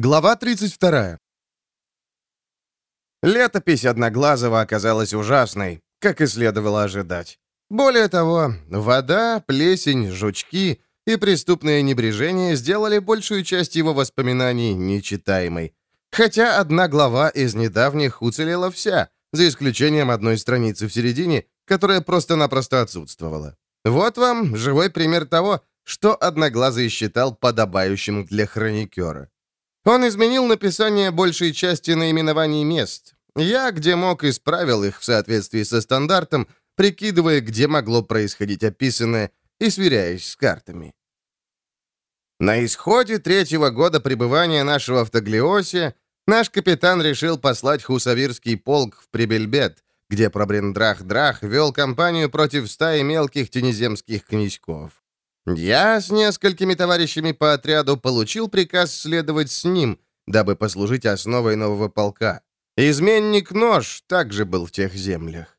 Глава 32. Летопись Одноглазого оказалась ужасной, как и следовало ожидать. Более того, вода, плесень, жучки и преступное небрежение сделали большую часть его воспоминаний нечитаемой. Хотя одна глава из недавних уцелела вся, за исключением одной страницы в середине, которая просто-напросто отсутствовала. Вот вам живой пример того, что Одноглазый считал подобающим для хроникера. Он изменил написание большей части наименований мест. Я, где мог, исправил их в соответствии со стандартом, прикидывая, где могло происходить описанное, и сверяясь с картами. На исходе третьего года пребывания нашего в Таглиосе наш капитан решил послать хусавирский полк в Прибельбет, где Пробрендрах-Драх вел кампанию против стаи мелких тенеземских князьков. Я с несколькими товарищами по отряду получил приказ следовать с ним, дабы послужить основой нового полка. Изменник Нож также был в тех землях.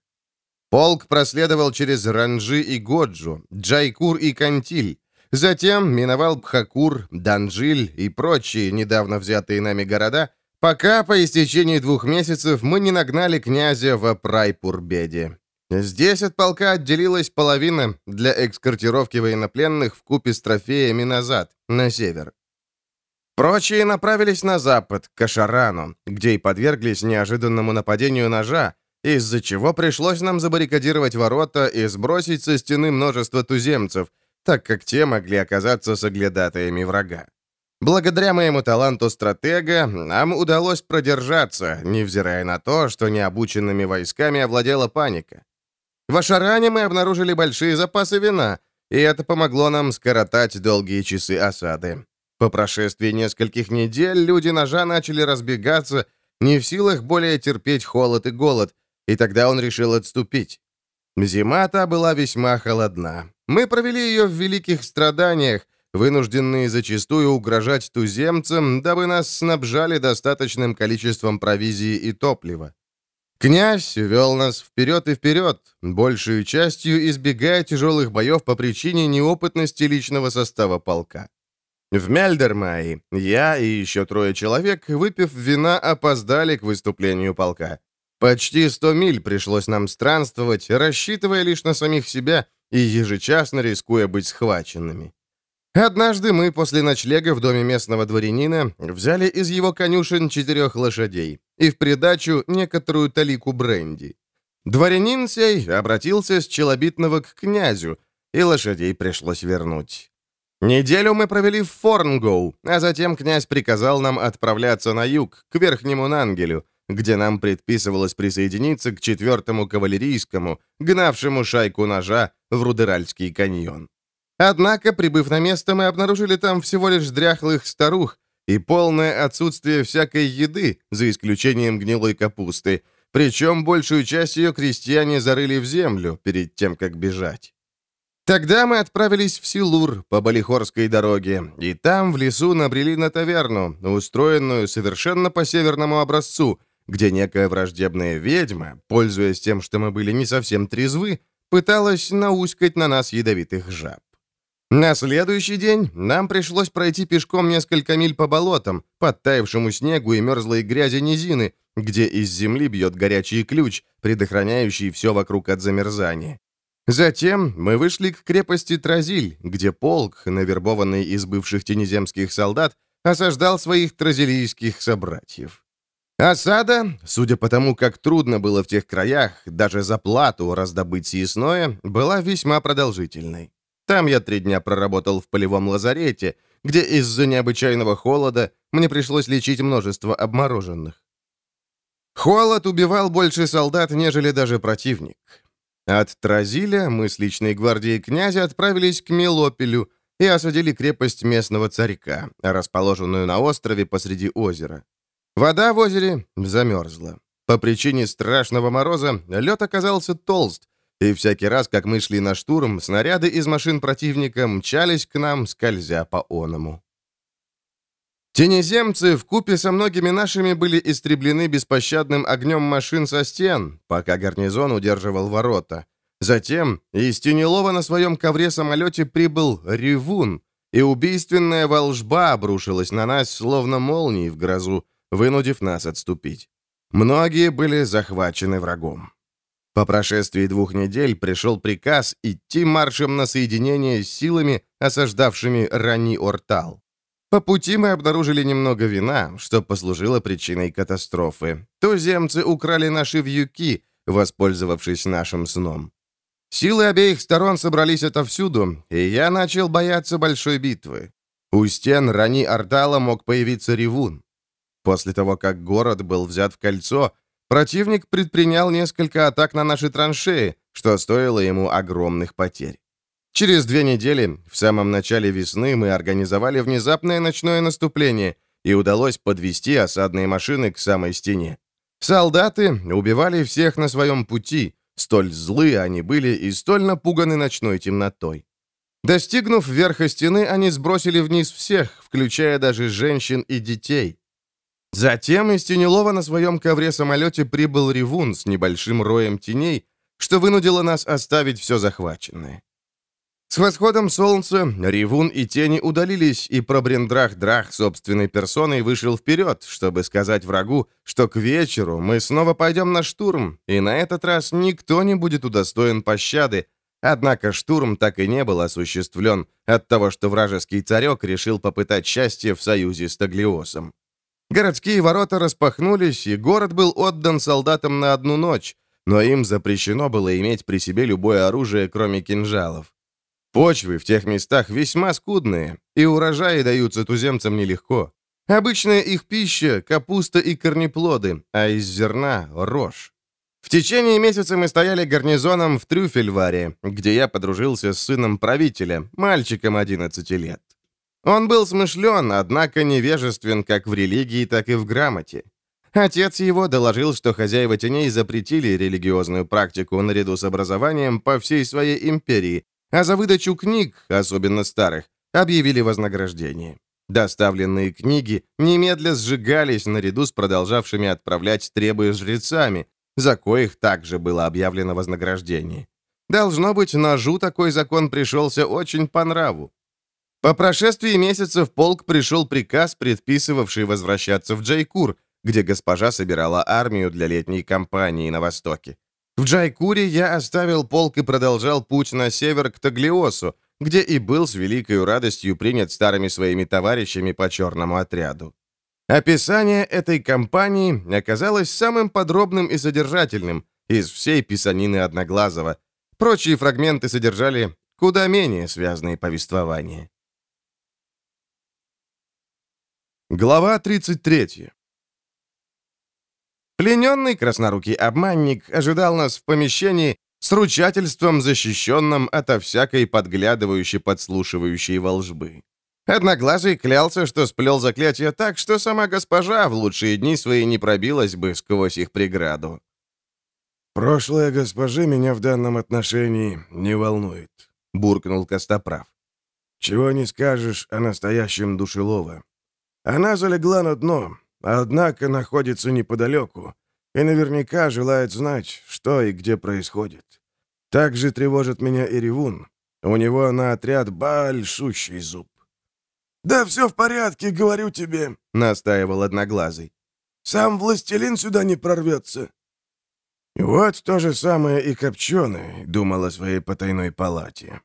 Полк проследовал через Ранжи и Годжу, Джайкур и Кантиль, затем миновал Бхакур, Данжиль и прочие недавно взятые нами города, пока по истечении двух месяцев мы не нагнали князя в Прайпурбеде. Здесь от полка отделилась половина для экскортировки военнопленных в купе с трофеями назад, на север. Прочие направились на запад, к Ашарану, где и подверглись неожиданному нападению ножа, из-за чего пришлось нам забаррикадировать ворота и сбросить со стены множество туземцев, так как те могли оказаться соглядатаями врага. Благодаря моему таланту стратега нам удалось продержаться, невзирая на то, что необученными войсками овладела паника. В Ашаране мы обнаружили большие запасы вина, и это помогло нам скоротать долгие часы осады. По прошествии нескольких недель люди ножа начали разбегаться, не в силах более терпеть холод и голод, и тогда он решил отступить. Зима та была весьма холодна. Мы провели ее в великих страданиях, вынужденные зачастую угрожать туземцам, дабы нас снабжали достаточным количеством провизии и топлива. Князь вел нас вперед и вперед, большую частью избегая тяжелых боев по причине неопытности личного состава полка. В Мельдермае я и еще трое человек, выпив вина, опоздали к выступлению полка. Почти сто миль пришлось нам странствовать, рассчитывая лишь на самих себя и ежечасно рискуя быть схваченными. Однажды мы после ночлега в доме местного дворянина взяли из его конюшен четырех лошадей и в придачу некоторую талику бренди. Дворянин сей обратился с челобитного к князю, и лошадей пришлось вернуть. Неделю мы провели в Форнгоу, а затем князь приказал нам отправляться на юг, к Верхнему Нангелю, где нам предписывалось присоединиться к четвертому кавалерийскому, гнавшему шайку ножа в Рудеральский каньон. Однако, прибыв на место, мы обнаружили там всего лишь дряхлых старух и полное отсутствие всякой еды, за исключением гнилой капусты, причем большую часть ее крестьяне зарыли в землю перед тем, как бежать. Тогда мы отправились в Силур по Балихорской дороге, и там в лесу набрели на таверну, устроенную совершенно по северному образцу, где некая враждебная ведьма, пользуясь тем, что мы были не совсем трезвы, пыталась науськать на нас ядовитых жаб. На следующий день нам пришлось пройти пешком несколько миль по болотам, подтаявшему снегу и мерзлой грязи низины, где из земли бьет горячий ключ, предохраняющий все вокруг от замерзания. Затем мы вышли к крепости Тразиль, где полк, навербованный из бывших тенеземских солдат, осаждал своих тразилийских собратьев. Осада, судя по тому, как трудно было в тех краях, даже за плату раздобыть съестное, была весьма продолжительной. Там я три дня проработал в полевом лазарете, где из-за необычайного холода мне пришлось лечить множество обмороженных. Холод убивал больше солдат, нежели даже противник. От Тразиля мы с личной гвардией князя отправились к Мелопелю и осадили крепость местного царька, расположенную на острове посреди озера. Вода в озере замерзла. По причине страшного мороза лед оказался толст, и всякий раз, как мы шли на штурм, снаряды из машин противника мчались к нам, скользя по оному. Тенеземцы в купе со многими нашими были истреблены беспощадным огнем машин со стен, пока гарнизон удерживал ворота. Затем из Тенелова на своем ковре-самолете прибыл Ревун, и убийственная волжба обрушилась на нас, словно молнии в грозу, вынудив нас отступить. Многие были захвачены врагом. По прошествии двух недель пришел приказ идти маршем на соединение с силами, осаждавшими Рани-Ортал. По пути мы обнаружили немного вина, что послужило причиной катастрофы. Туземцы украли наши вьюки, воспользовавшись нашим сном. Силы обеих сторон собрались отовсюду, и я начал бояться большой битвы. У стен Рани Ортала мог появиться ревун. После того, как город был взят в кольцо, противник предпринял несколько атак на наши траншеи, что стоило ему огромных потерь. Через две недели, в самом начале весны, мы организовали внезапное ночное наступление, и удалось подвести осадные машины к самой стене. Солдаты убивали всех на своем пути, столь злые они были и столь напуганы ночной темнотой. Достигнув верха стены, они сбросили вниз всех, включая даже женщин и детей. Затем из Тенелова на своем ковре-самолете прибыл Ревун с небольшим роем теней, что вынудило нас оставить все захваченное. С восходом солнца Ревун и тени удалились, и Пробрендрах-Драх собственной персоной вышел вперед, чтобы сказать врагу, что к вечеру мы снова пойдем на штурм, и на этот раз никто не будет удостоен пощады, Однако штурм так и не был осуществлен от того, что вражеский царек решил попытать счастье в союзе с Таглиосом. Городские ворота распахнулись, и город был отдан солдатам на одну ночь, но им запрещено было иметь при себе любое оружие, кроме кинжалов. Почвы в тех местах весьма скудные, и урожаи даются туземцам нелегко. Обычная их пища – капуста и корнеплоды, а из зерна – рожь. В течение месяца мы стояли гарнизоном в Трюфельваре, где я подружился с сыном правителя, мальчиком 11 лет. Он был смышлен, однако невежествен как в религии, так и в грамоте. Отец его доложил, что хозяева теней запретили религиозную практику наряду с образованием по всей своей империи, а за выдачу книг, особенно старых, объявили вознаграждение. Доставленные книги немедля сжигались наряду с продолжавшими отправлять требы жрецами, за коих также было объявлено вознаграждение. Должно быть, ножу такой закон пришелся очень по нраву. По прошествии месяцев полк пришел приказ, предписывавший возвращаться в Джайкур, где госпожа собирала армию для летней кампании на востоке. В Джайкуре я оставил полк и продолжал путь на север к Таглиосу, где и был с великой радостью принят старыми своими товарищами по черному отряду. Описание этой кампании оказалось самым подробным и содержательным из всей писанины Одноглазого. Прочие фрагменты содержали куда менее связанные повествования. Глава 33. Плененный краснорукий обманник ожидал нас в помещении с ручательством, защищенным ото всякой подглядывающей, подслушивающей волжбы. Одноглазый клялся, что сплел заклятие так, что сама госпожа в лучшие дни свои не пробилась бы сквозь их преграду. «Прошлое госпожи меня в данном отношении не волнует», — буркнул Костоправ. «Чего не скажешь о настоящем душелова. Она залегла на дно, однако находится неподалеку и наверняка желает знать, что и где происходит. Также тревожит меня и Ревун. У него на отряд большущий зуб. «Да все в порядке, говорю тебе», — настаивал Одноглазый. «Сам властелин сюда не прорвется». «Вот то же самое и Копченый думал о своей потайной палате».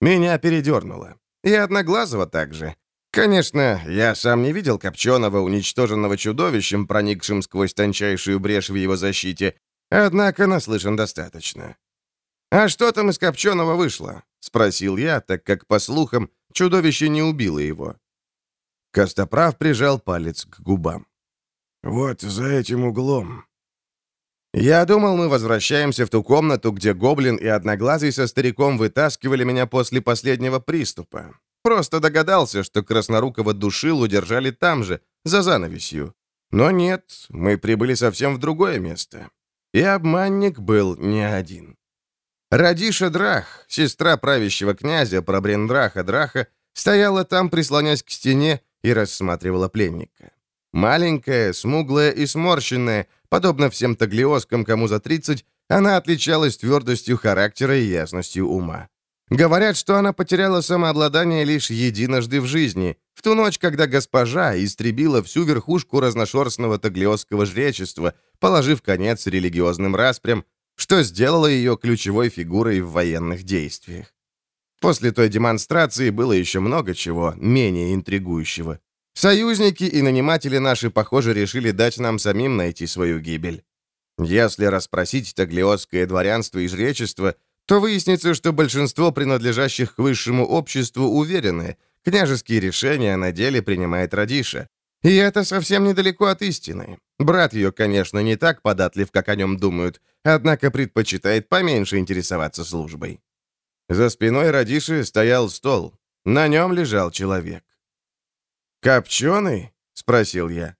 Меня передернуло. И Одноглазого также. Конечно, я сам не видел Копченого, уничтоженного чудовищем, проникшим сквозь тончайшую брешь в его защите, однако наслышан достаточно. «А что там из Копченого вышло?» — спросил я, так как, по слухам, чудовище не убило его. Костоправ прижал палец к губам. «Вот за этим углом». Я думал, мы возвращаемся в ту комнату, где Гоблин и Одноглазый со стариком вытаскивали меня после последнего приступа. Просто догадался, что Краснорукова душил удержали там же, за занавесью. Но нет, мы прибыли совсем в другое место. И обманник был не один. Радиша Драх, сестра правящего князя Пробрендраха Драха, стояла там, прислонясь к стене, и рассматривала пленника. Маленькая, смуглая и сморщенная, подобно всем таглиоскам, кому за 30, она отличалась твердостью характера и ясностью ума. Говорят, что она потеряла самообладание лишь единожды в жизни, в ту ночь, когда госпожа истребила всю верхушку разношерстного таглиосского жречества, положив конец религиозным распрям, что сделало ее ключевой фигурой в военных действиях. После той демонстрации было еще много чего менее интригующего. Союзники и наниматели наши, похоже, решили дать нам самим найти свою гибель. Если расспросить таглиосское дворянство и жречество, то выяснится, что большинство принадлежащих к высшему обществу уверены, княжеские решения на деле принимает Радиша. И это совсем недалеко от истины. Брат ее, конечно, не так податлив, как о нем думают, однако предпочитает поменьше интересоваться службой. За спиной Радиши стоял стол. На нем лежал человек. «Копченый?» — спросил я.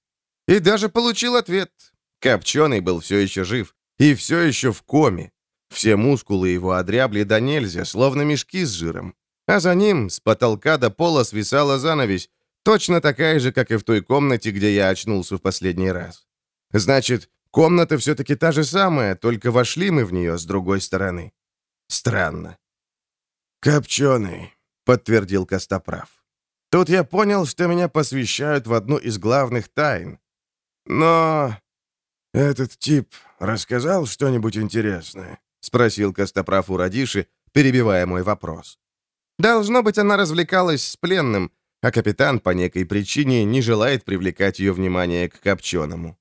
И даже получил ответ. Копченый был все еще жив и все еще в коме. Все мускулы его одрябли до нельзя, словно мешки с жиром. А за ним с потолка до пола свисала занавесь, точно такая же, как и в той комнате, где я очнулся в последний раз. Значит, комната все-таки та же самая, только вошли мы в нее с другой стороны. Странно. «Копченый», — подтвердил Костоправ. Тут я понял, что меня посвящают в одну из главных тайн. Но этот тип рассказал что-нибудь интересное? — спросил Костоправ у Радиши, перебивая мой вопрос. «Должно быть, она развлекалась с пленным, а капитан по некой причине не желает привлекать ее внимание к Копченому».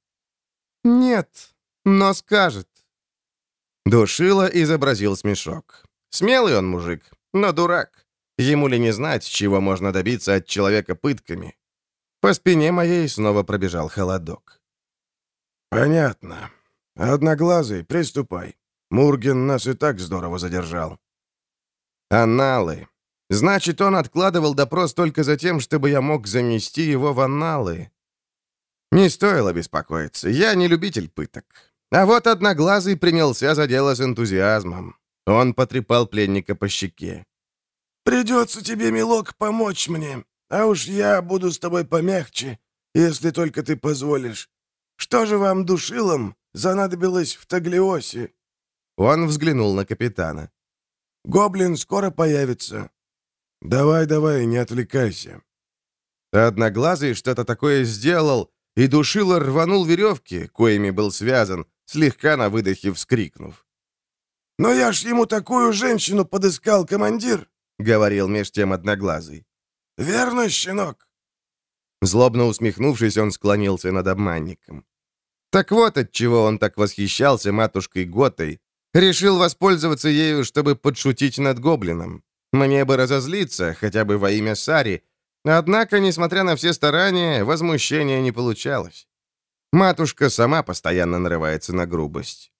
«Нет, но скажет». Душила изобразил смешок. Смелый он мужик, но дурак. Ему ли не знать, чего можно добиться от человека пытками? По спине моей снова пробежал холодок. «Понятно. Одноглазый, приступай. Мурген нас и так здорово задержал». «Анналы. Значит, он откладывал допрос только за тем, чтобы я мог занести его в анналы». Не стоило беспокоиться. Я не любитель пыток. А вот Одноглазый принялся за дело с энтузиазмом. Он потрепал пленника по щеке. «Придется тебе, милок, помочь мне, а уж я буду с тобой помягче, если только ты позволишь. Что же вам, душилам, занадобилось в Таглиосе?» Он взглянул на капитана. «Гоблин скоро появится. Давай, давай, не отвлекайся». Одноглазый что-то такое сделал, и душило рванул веревки, коими был связан, слегка на выдохе вскрикнув. «Но я ж ему такую женщину подыскал, командир!» — говорил меж тем Одноглазый. «Верно, щенок?» Злобно усмехнувшись, он склонился над обманником. Так вот, от чего он так восхищался матушкой Готой, Решил воспользоваться ею, чтобы подшутить над гоблином. Мне бы разозлиться, хотя бы во имя Сари. Однако, несмотря на все старания, возмущения не получалось. Матушка сама постоянно нарывается на грубость.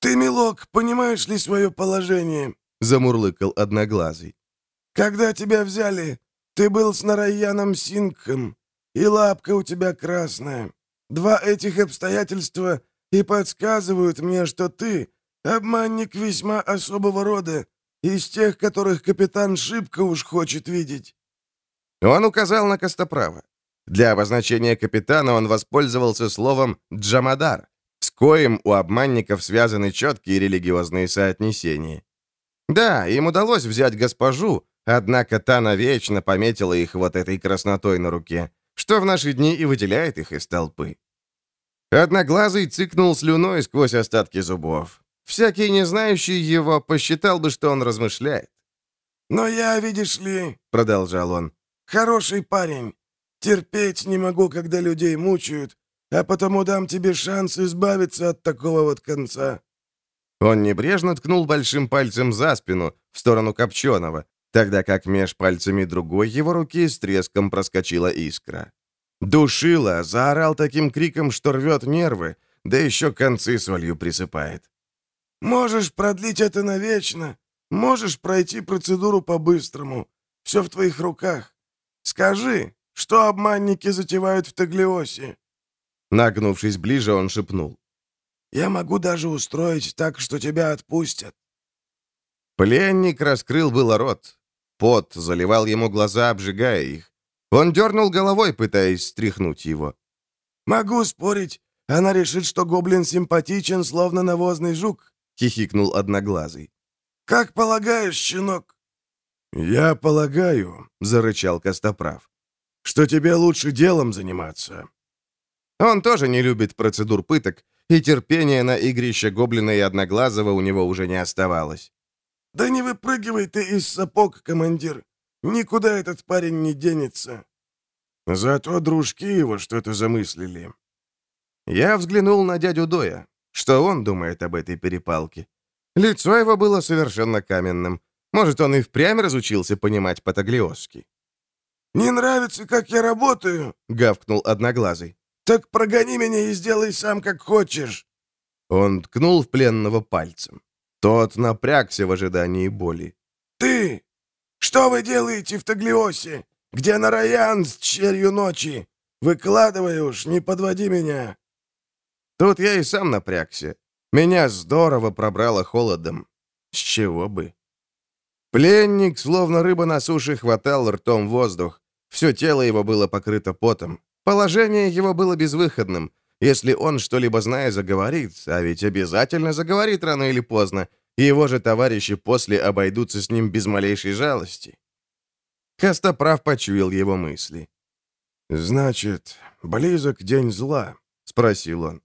«Ты, милок, понимаешь ли свое положение?» — замурлыкал Одноглазый. «Когда тебя взяли, ты был с Нараяном Сингхом, и лапка у тебя красная. Два этих обстоятельства и подсказывают мне, что ты Обманник весьма особого рода, из тех, которых капитан шибко уж хочет видеть». Он указал на Костоправа. Для обозначения капитана он воспользовался словом «джамадар», с коим у обманников связаны четкие религиозные соотнесения. Да, им удалось взять госпожу, однако та навечно пометила их вот этой краснотой на руке, что в наши дни и выделяет их из толпы. Одноглазый цыкнул слюной сквозь остатки зубов. Всякий, не знающий его, посчитал бы, что он размышляет. «Но я, видишь ли, — продолжал он, — хороший парень. Терпеть не могу, когда людей мучают, а потому дам тебе шанс избавиться от такого вот конца». Он небрежно ткнул большим пальцем за спину, в сторону Копченого, тогда как меж пальцами другой его руки с треском проскочила искра. Душила, заорал таким криком, что рвет нервы, да еще концы солью присыпает. Можешь продлить это навечно. Можешь пройти процедуру по-быстрому. Все в твоих руках. Скажи, что обманники затевают в Таглиосе?» Нагнувшись ближе, он шепнул. «Я могу даже устроить так, что тебя отпустят». Пленник раскрыл было рот. Пот заливал ему глаза, обжигая их. Он дернул головой, пытаясь стряхнуть его. «Могу спорить, она решит, что гоблин симпатичен, словно навозный жук. — хихикнул Одноглазый. «Как полагаешь, щенок, «Я полагаю», — зарычал Костоправ, — «что тебе лучше делом заниматься». Он тоже не любит процедур пыток, и терпения на игрище Гоблина и Одноглазого у него уже не оставалось. «Да не выпрыгивай ты из сапог, командир. Никуда этот парень не денется». Зато дружки его что-то замыслили. Я взглянул на дядю Доя. Что он думает об этой перепалке? Лицо его было совершенно каменным. Может, он и впрямь разучился понимать по-таглиосски. «Не нравится, как я работаю?» — гавкнул Одноглазый. «Так прогони меня и сделай сам, как хочешь». Он ткнул в пленного пальцем. Тот напрягся в ожидании боли. «Ты! Что вы делаете в Таглиосе? Где Нараян с черью ночи? Выкладывай уж, не подводи меня!» Тут я и сам напрягся. Меня здорово пробрало холодом. С чего бы? Пленник, словно рыба на суше, хватал ртом воздух. Все тело его было покрыто потом. Положение его было безвыходным. Если он что-либо зная, заговорит, а ведь обязательно заговорит рано или поздно, его же товарищи после обойдутся с ним без малейшей жалости. Костоправ почуял его мысли. «Значит, близок день зла?» — спросил он.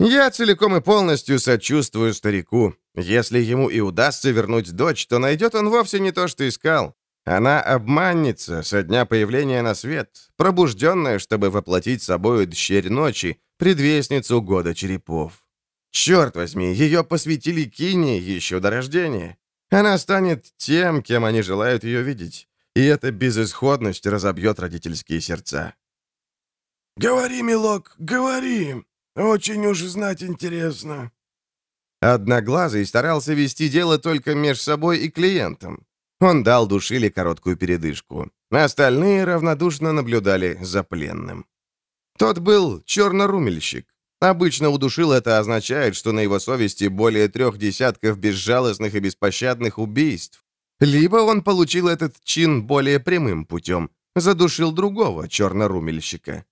Я целиком и полностью сочувствую старику. Если ему и удастся вернуть дочь, то найдет он вовсе не то, что искал. Она обманница со дня появления на свет, пробужденная, чтобы воплотить собою дщерь ночи, предвестницу года черепов. Черт возьми, ее посвятили Кине еще до рождения. Она станет тем, кем они желают ее видеть. И эта безысходность разобьет родительские сердца. «Говори, милок, говори!» «Очень уж знать интересно». Одноглазый старался вести дело только между собой и клиентом. Он дал Душили короткую передышку. Остальные равнодушно наблюдали за пленным. Тот был чернорумельщик. Обычно у Душил это означает, что на его совести более трех десятков безжалостных и беспощадных убийств. Либо он получил этот чин более прямым путем, задушил другого чернорумельщика.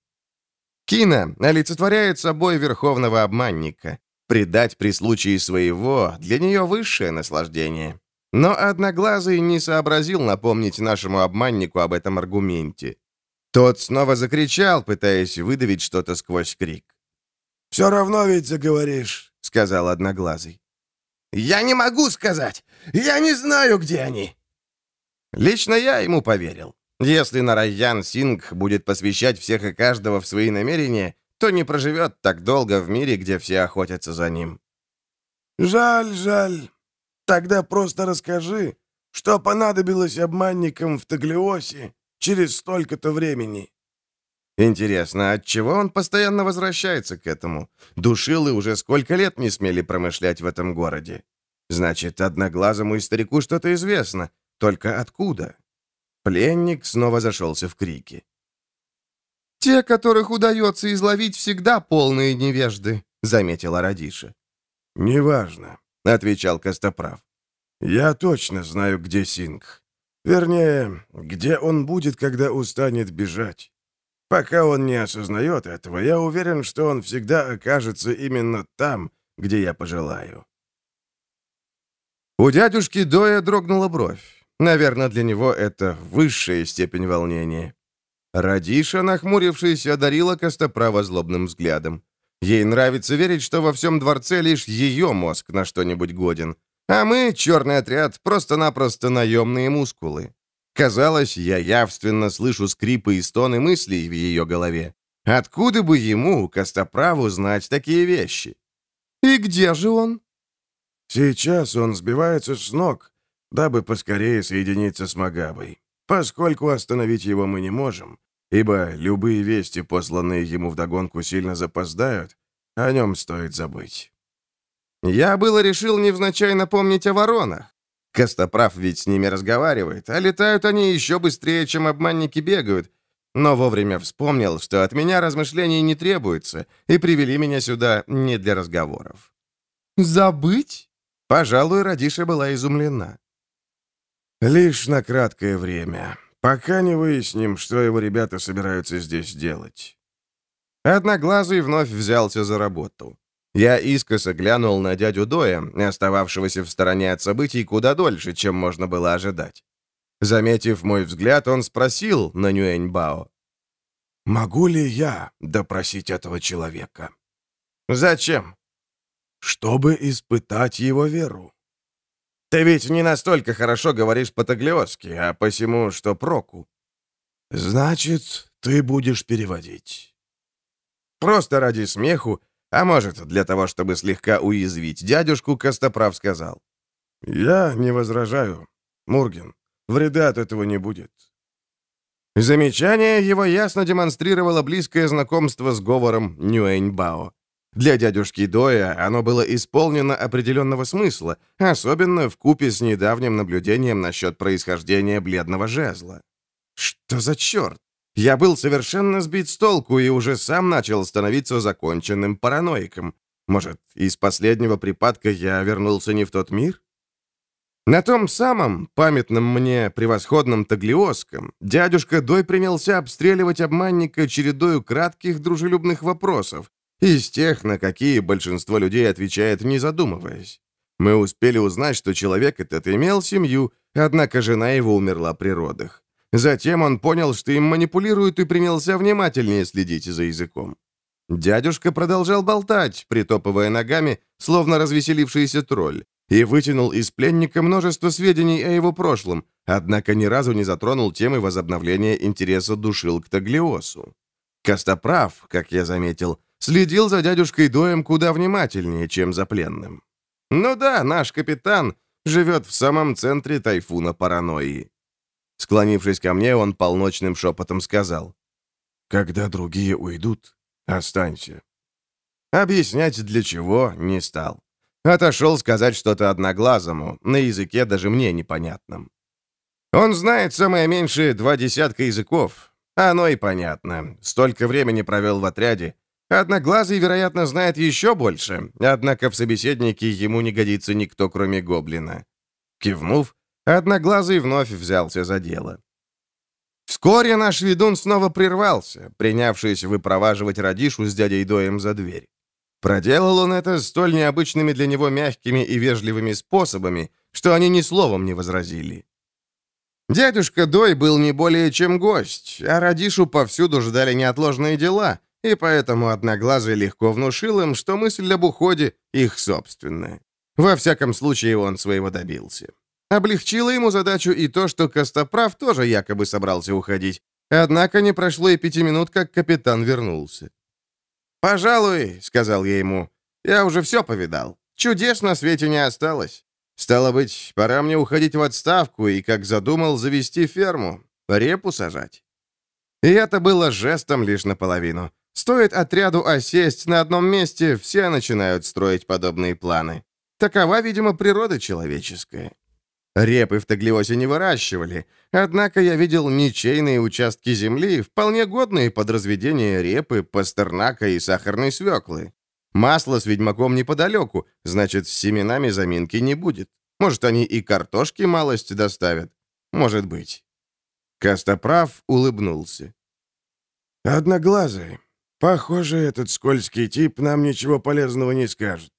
Кина олицетворяет собой верховного обманника. Предать при случае своего для нее высшее наслаждение. Но Одноглазый не сообразил напомнить нашему обманнику об этом аргументе. Тот снова закричал, пытаясь выдавить что-то сквозь крик. «Все равно ведь заговоришь», — сказал Одноглазый. «Я не могу сказать! Я не знаю, где они!» Лично я ему поверил. Если Нараян Сингх будет посвящать всех и каждого в свои намерения, то не проживет так долго в мире, где все охотятся за ним. «Жаль, жаль. Тогда просто расскажи, что понадобилось обманникам в Таглиосе через столько-то времени». Интересно, от чего он постоянно возвращается к этому? Душилы уже сколько лет не смели промышлять в этом городе. Значит, одноглазому и старику что-то известно. Только откуда? Пленник снова зашелся в крики. «Те, которых удается изловить, всегда полные невежды», — заметила Радиша. «Неважно», — отвечал Костоправ. «Я точно знаю, где Синг. Вернее, где он будет, когда устанет бежать. Пока он не осознает этого, я уверен, что он всегда окажется именно там, где я пожелаю». У дядюшки Доя дрогнула бровь. Наверное, для него это высшая степень волнения. Радиша, нахмурившись, одарила Костоправа злобным взглядом. Ей нравится верить, что во всем дворце лишь ее мозг на что-нибудь годен. А мы, черный отряд, просто-напросто наемные мускулы. Казалось, я явственно слышу скрипы и стоны мыслей в ее голове. Откуда бы ему, Костоправу, знать такие вещи? «И где же он?» «Сейчас он сбивается с ног, дабы поскорее соединиться с Магабой, поскольку остановить его мы не можем, ибо любые вести, посланные ему вдогонку, сильно запоздают, о нем стоит забыть. Я было решил невзначай напомнить о воронах. Костоправ ведь с ними разговаривает, а летают они еще быстрее, чем обманники бегают. Но вовремя вспомнил, что от меня размышлений не требуется, и привели меня сюда не для разговоров. «Забыть?» Пожалуй, Радиша была изумлена. Лишь на краткое время, пока не выясним, что его ребята собираются здесь делать. Одноглазый вновь взялся за работу. Я искоса глянул на дядю Доя, остававшегося в стороне от событий куда дольше, чем можно было ожидать. Заметив мой взгляд, он спросил на Нюэньбао. «Могу ли я допросить этого человека?» «Зачем?» «Чтобы испытать его веру». «Ты ведь не настолько хорошо говоришь по-таглиоски, а посему, что проку». «Значит, ты будешь переводить». Просто ради смеху, а может, для того, чтобы слегка уязвить дядюшку, Костоправ сказал. «Я не возражаю, Мурген. Вреда от этого не будет. Замечание его ясно демонстрировало близкое знакомство с говором Нюэньбао. Для дядюшки Доя оно было исполнено определенного смысла, особенно в купе с недавним наблюдением насчет происхождения бледного жезла. Что за черт? Я был совершенно сбит с толку и уже сам начал становиться законченным параноиком. Может, из последнего припадка я вернулся не в тот мир? На том самом, памятном мне превосходном таглиоском, дядюшка Дой принялся обстреливать обманника чередою кратких дружелюбных вопросов, из тех, на какие большинство людей отвечает, не задумываясь. Мы успели узнать, что человек этот имел семью, однако жена его умерла при родах. Затем он понял, что им манипулируют, и принялся внимательнее следить за языком. Дядюшка продолжал болтать, притопывая ногами, словно развеселившийся тролль, и вытянул из пленника множество сведений о его прошлом, однако ни разу не затронул темы возобновления интереса душил к Таглиосу. Костоправ, как я заметил, следил за дядюшкой Доем куда внимательнее, чем за пленным. Ну да, наш капитан живет в самом центре тайфуна паранойи. Склонившись ко мне, он полночным шепотом сказал. «Когда другие уйдут, останься». Объяснять для чего не стал. Отошел сказать что-то одноглазому, на языке даже мне непонятном. Он знает самое меньшее два десятка языков. Оно и понятно. Столько времени провел в отряде. Одноглазый, вероятно, знает еще больше, однако в собеседнике ему не годится никто, кроме гоблина. Кивнув, Одноглазый вновь взялся за дело. Вскоре наш ведун снова прервался, принявшись выпроваживать Радишу с дядей Доем за дверь. Проделал он это столь необычными для него мягкими и вежливыми способами, что они ни словом не возразили. Дядюшка Дой был не более чем гость, а Радишу повсюду ждали неотложные дела, и поэтому Одноглазый легко внушил им, что мысль об уходе — их собственная. Во всяком случае, он своего добился. Облегчило ему задачу и то, что Костоправ тоже якобы собрался уходить. Однако не прошло и пяти минут, как капитан вернулся. «Пожалуй», — сказал я ему, — «я уже все повидал. Чудес на свете не осталось. Стало быть, пора мне уходить в отставку и, как задумал, завести ферму, репу сажать». И это было жестом лишь наполовину. Стоит отряду осесть на одном месте, все начинают строить подобные планы. Такова, видимо, природа человеческая. Репы в Таглиосе не выращивали, однако я видел ничейные участки земли, вполне годные под разведение репы, пастернака и сахарной свеклы. Масло с ведьмаком неподалеку, значит, с семенами заминки не будет. Может, они и картошки малость доставят? Может быть. Костоправ улыбнулся. «Одноглазый. Похоже, этот скользкий тип нам ничего полезного не скажет».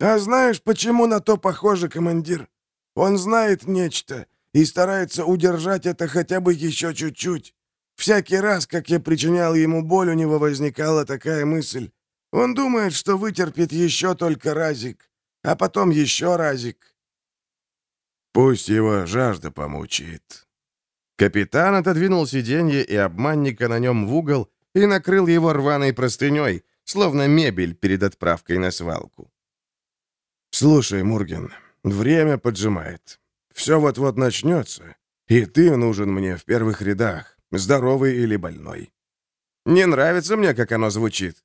«А знаешь, почему на то похоже, командир?» Он знает нечто и старается удержать это хотя бы еще чуть-чуть. Всякий раз, как я причинял ему боль, у него возникала такая мысль. Он думает, что вытерпит еще только разик, а потом еще разик. Пусть его жажда помучает. Капитан отодвинул сиденье и обманника на нем в угол и накрыл его рваной простыней, словно мебель перед отправкой на свалку. «Слушай, Мурген, Время поджимает. Все вот-вот начнется, и ты нужен мне в первых рядах, здоровый или больной. Не нравится мне, как оно звучит.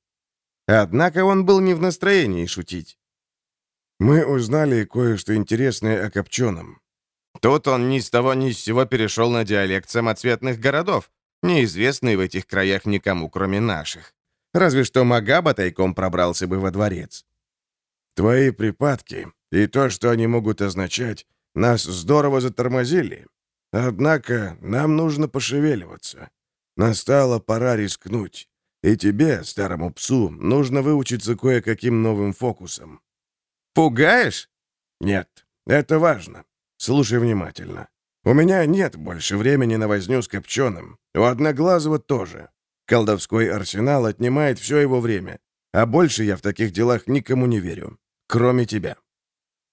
Однако он был не в настроении шутить. Мы узнали кое-что интересное о Копченом. Тут он ни с того ни с сего перешел на диалект самоцветных городов, неизвестный в этих краях никому, кроме наших. Разве что Магаба тайком пробрался бы во дворец. Твои припадки и то, что они могут означать, нас здорово затормозили. Однако нам нужно пошевеливаться. Настала пора рискнуть. И тебе, старому псу, нужно выучиться кое-каким новым фокусам. Пугаешь? Нет, это важно. Слушай внимательно. У меня нет больше времени на возню с Копченым. У Одноглазого тоже. Колдовской арсенал отнимает все его время. А больше я в таких делах никому не верю. Кроме тебя».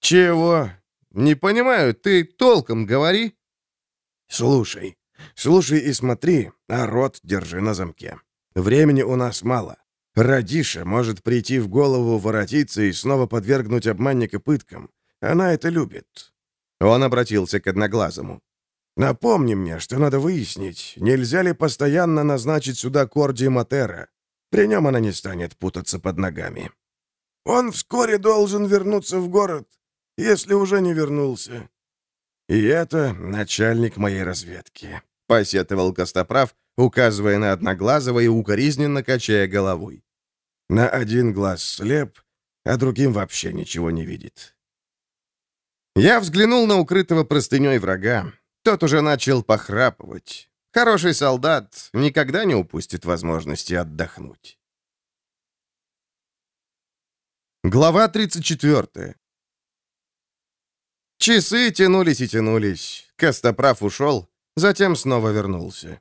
«Чего? Не понимаю, ты толком говори». «Слушай, слушай и смотри, а рот держи на замке. Времени у нас мало. Радиша может прийти в голову, воротиться и снова подвергнуть обманника пыткам. Она это любит». Он обратился к Одноглазому. «Напомни мне, что надо выяснить, нельзя ли постоянно назначить сюда Корди Матера. При нем она не станет путаться под ногами. Он вскоре должен вернуться в город, если уже не вернулся. И это начальник моей разведки», — посетовал Костоправ, указывая на Одноглазого и укоризненно качая головой. «На один глаз слеп, а другим вообще ничего не видит». Я взглянул на укрытого простыней врага. Тот уже начал похрапывать. Хороший солдат никогда не упустит возможности отдохнуть. Глава 34. Часы тянулись и тянулись. Костоправ ушел, затем снова вернулся.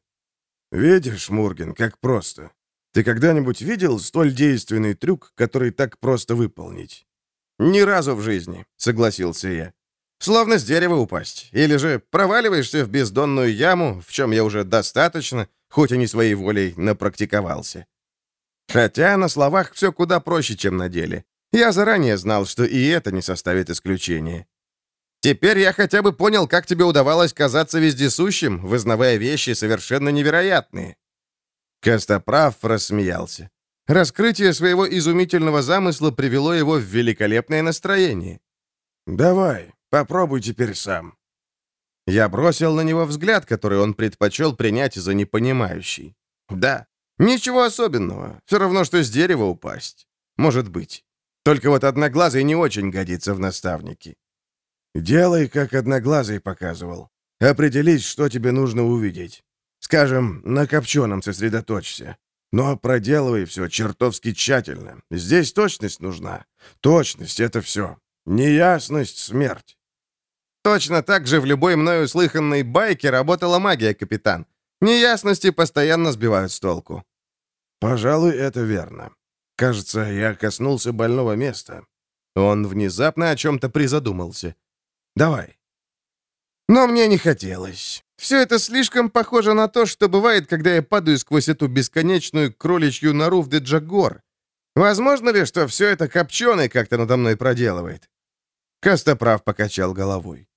«Видишь, Мурген, как просто. Ты когда-нибудь видел столь действенный трюк, который так просто выполнить?» «Ни разу в жизни», — согласился я. Словно с дерева упасть. Или же проваливаешься в бездонную яму, в чем я уже достаточно, хоть и не своей волей, напрактиковался. Хотя на словах все куда проще, чем на деле. Я заранее знал, что и это не составит исключения. Теперь я хотя бы понял, как тебе удавалось казаться вездесущим, вызнавая вещи совершенно невероятные. Костоправ рассмеялся. Раскрытие своего изумительного замысла привело его в великолепное настроение. «Давай, Попробуй теперь сам». Я бросил на него взгляд, который он предпочел принять за непонимающий. «Да, ничего особенного. Все равно, что с дерева упасть. Может быть. Только вот Одноглазый не очень годится в наставники». «Делай, как Одноглазый показывал. Определись, что тебе нужно увидеть. Скажем, на копченом сосредоточься. Но проделывай все чертовски тщательно. Здесь точность нужна. Точность — это все. Неясность — смерть. Точно так же в любой мною слыханной байке работала магия, капитан. Неясности постоянно сбивают с толку. Пожалуй, это верно. Кажется, я коснулся больного места. Он внезапно о чем-то призадумался. Давай. Но мне не хотелось. Все это слишком похоже на то, что бывает, когда я падаю сквозь эту бесконечную кроличью нору в Деджагор. Возможно ли, что все это копченый как-то надо мной проделывает? Костоправ покачал головой.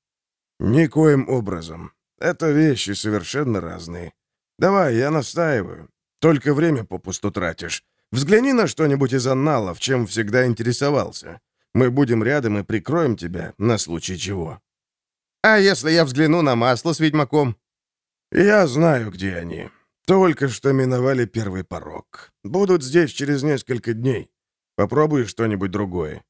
«Никоим образом. Это вещи совершенно разные. Давай, я настаиваю. Только время попусту тратишь. Взгляни на что-нибудь из анналов, чем всегда интересовался. Мы будем рядом и прикроем тебя на случай чего». «А если я взгляну на масло с ведьмаком?» «Я знаю, где они. Только что миновали первый порог. Будут здесь через несколько дней. Попробуй что-нибудь другое.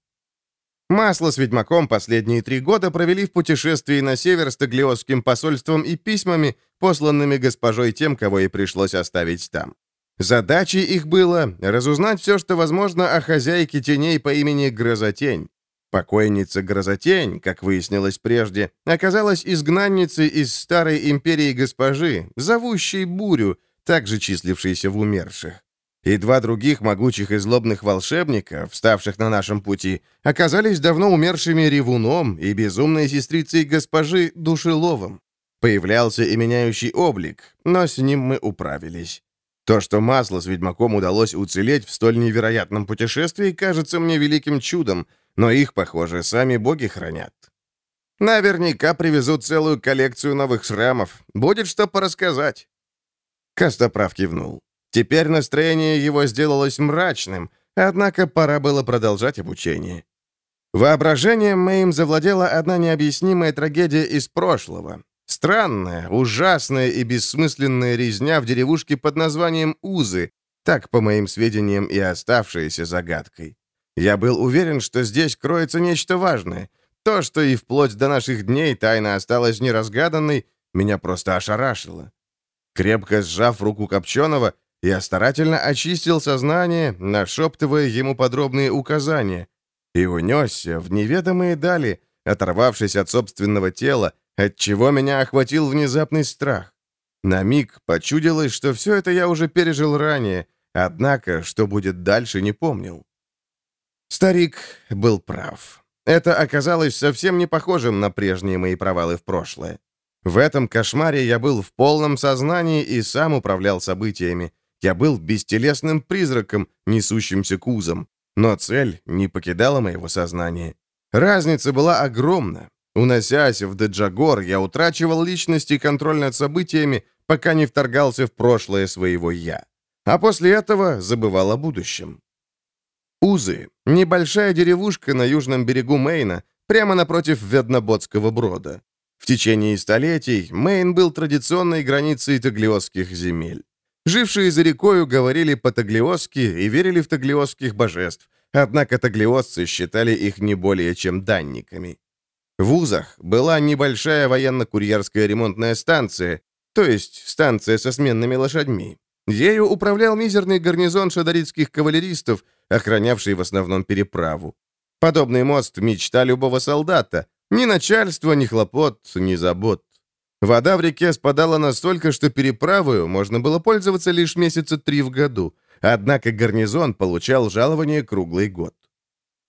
Масло с ведьмаком последние три года провели в путешествии на север с Таглиосским посольством и письмами, посланными госпожой тем, кого ей пришлось оставить там. Задачей их было разузнать все, что возможно о хозяйке теней по имени Грозотень. Покойница Грозотень, как выяснилось прежде, оказалась изгнанницей из старой империи госпожи, зовущей Бурю, также числившейся в умерших и два других могучих и злобных волшебника, вставших на нашем пути, оказались давно умершими ревуном и безумной сестрицей госпожи Душеловым. Появлялся и меняющий облик, но с ним мы управились. То, что масло с ведьмаком удалось уцелеть в столь невероятном путешествии, кажется мне великим чудом, но их, похоже, сами боги хранят. Наверняка привезут целую коллекцию новых шрамов. Будет что порассказать. Костоправ кивнул. Теперь настроение его сделалось мрачным, однако пора было продолжать обучение. Воображением моим завладела одна необъяснимая трагедия из прошлого. Странная, ужасная и бессмысленная резня в деревушке под названием Узы, так, по моим сведениям, и оставшаяся загадкой. Я был уверен, что здесь кроется нечто важное. То, что и вплоть до наших дней тайна осталась неразгаданной, меня просто ошарашило. Крепко сжав руку Копченого, я старательно очистил сознание, нашептывая ему подробные указания, и унесся в неведомые дали, оторвавшись от собственного тела, отчего меня охватил внезапный страх. На миг почудилось, что все это я уже пережил ранее, однако, что будет дальше, не помнил. Старик был прав. Это оказалось совсем не похожим на прежние мои провалы в прошлое. В этом кошмаре я был в полном сознании и сам управлял событиями. Я был бестелесным призраком, несущимся кузом. Но цель не покидала моего сознания. Разница была огромна. Уносясь в Деджагор, я утрачивал личность и контроль над событиями, пока не вторгался в прошлое своего «я». А после этого забывал о будущем. Узы — небольшая деревушка на южном берегу Мейна, прямо напротив Ведноботского брода. В течение столетий Мейн был традиционной границей таглиосских земель. Жившие за рекою говорили по-таглиосски и верили в таглиосских божеств, однако таглиосцы считали их не более чем данниками. В Узах была небольшая военно-курьерская ремонтная станция, то есть станция со сменными лошадьми. Ею управлял мизерный гарнизон шадаритских кавалеристов, охранявший в основном переправу. Подобный мост — мечта любого солдата. Ни начальства, ни хлопот, ни забот. Вода в реке спадала настолько, что переправою можно было пользоваться лишь месяца три в году. Однако гарнизон получал жалование круглый год.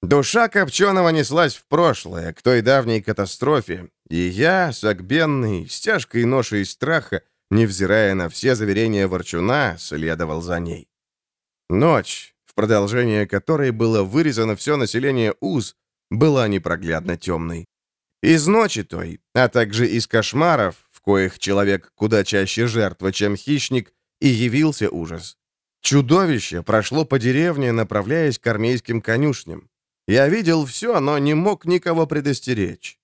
Душа Копченого неслась в прошлое, к той давней катастрофе, и я, согбенный, с тяжкой ношей страха, невзирая на все заверения Ворчуна, следовал за ней. Ночь, в продолжение которой было вырезано все население Уз, была непроглядно темной. Из ночи той, а также из кошмаров, в коих человек куда чаще жертва, чем хищник, и явился ужас. Чудовище прошло по деревне, направляясь к армейским конюшням. Я видел все, но не мог никого предостеречь.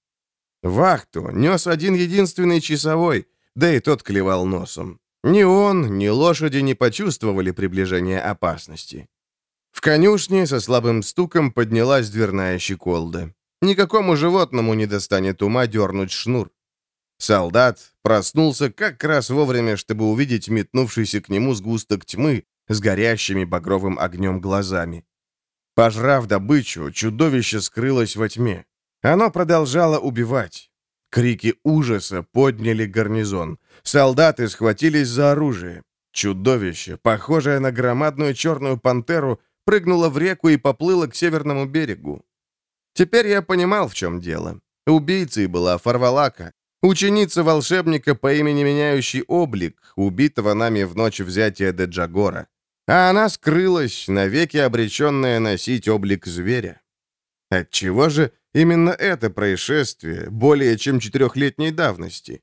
Вахту нес один единственный часовой, да и тот клевал носом. Ни он, ни лошади не почувствовали приближения опасности. В конюшне со слабым стуком поднялась дверная щеколда. Никакому животному не достанет ума дернуть шнур. Солдат проснулся как раз вовремя, чтобы увидеть метнувшийся к нему сгусток тьмы с горящими багровым огнем глазами. Пожрав добычу, чудовище скрылось во тьме. Оно продолжало убивать. Крики ужаса подняли гарнизон. Солдаты схватились за оружие. Чудовище, похожее на громадную черную пантеру, прыгнуло в реку и поплыло к северному берегу. Теперь я понимал, в чем дело. Убийцей была Фарвалака, ученица волшебника по имени Меняющий Облик, убитого нами в ночь взятия Деджагора. А она скрылась, навеки обреченная носить облик зверя. Отчего же Именно это происшествие более чем четырехлетней давности.